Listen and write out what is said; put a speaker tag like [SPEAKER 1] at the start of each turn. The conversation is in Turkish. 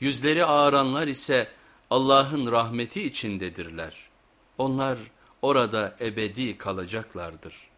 [SPEAKER 1] Yüzleri ağaranlar ise Allah'ın rahmeti içindedirler. Onlar orada ebedi kalacaklardır.''